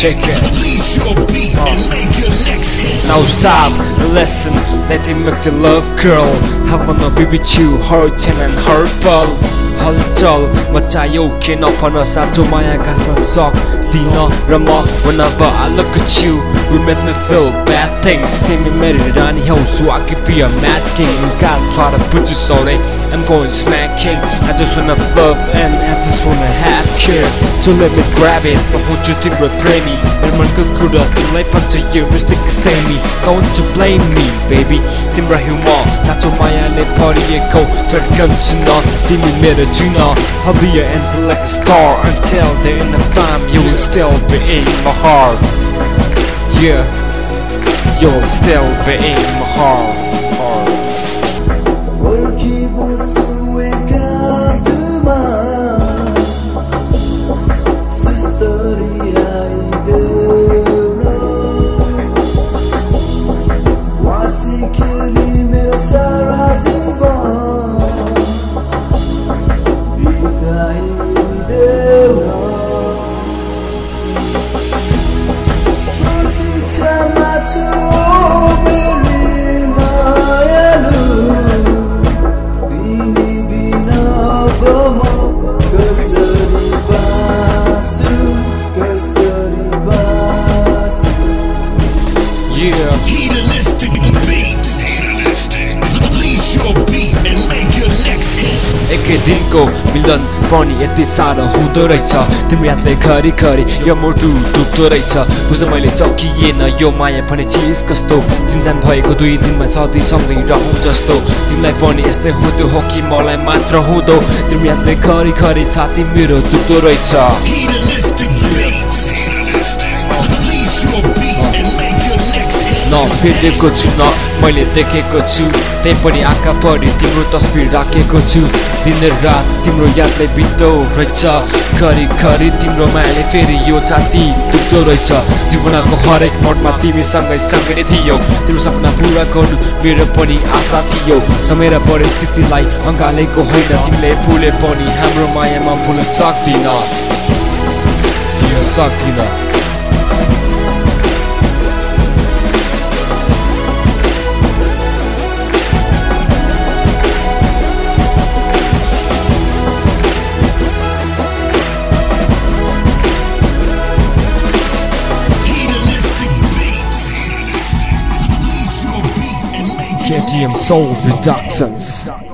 check it Release your beat and make your next hit. Now stop, listen, let him make the love girl Have wanna be with you, her ten and her ball हलचल मचायो के नफन साँचो माया गाँच्न सक्दिन dinarama Whenever I look at you, you make me feel bad things. Think you made it on your so I could be a mad king. You gotta try to put this on it, I'm going smacking I just wanna love and I just wanna have care. So let me grab it, but what you think will play me 여러분그 그런 sick stay me. Don't blame me baby. 팀라 휴머 사초마야 내 버리에 고 털건신 넌 팀이 밀어주너 I'll be your intellect star until the end of time. You'll still be in my heart Yeah You'll still be in my heart. एकै दिनको मिलन पनि यति साह्रो हुँदो रहेछ तिम्रो यादले घरिघरि यो मुटु दुख्दो रहेछ बुझ्न मैले सकिएन यो माया पनि चिज कस्तो चिन्जान भएको दुई दिनमा सधैँसँगै रहँ जस्तो तिमीलाई पनि यस्तै हुँदो हो कि मलाई मात्र हुँदो तिम्रो यादले घरिघरि छाती मेरो दुख्दो रहेछ भेटेको छु। न मैले देखेको छु। त्यही पनि आँखा परि तिम्रो तस्बिर राखेको छु। दिन रात तिम्रो यादले बित्दो रहेछ। घरिघरि तिम्रो मायाले फेरि यो छाती दुख्दो रहेछ। जीवनको हरेक मोडमा तिमीसँगै सँगै थियो। तिम्रो सपना पुरा गर्नु मेरो पनि आशा थियो। समय र परिस्थितिलाई अँगालेको होइन। तिमीले भुले पनि हाम्रो मायामा भुल्न सक्दिन। सक्दिन। Radium Soul reductions.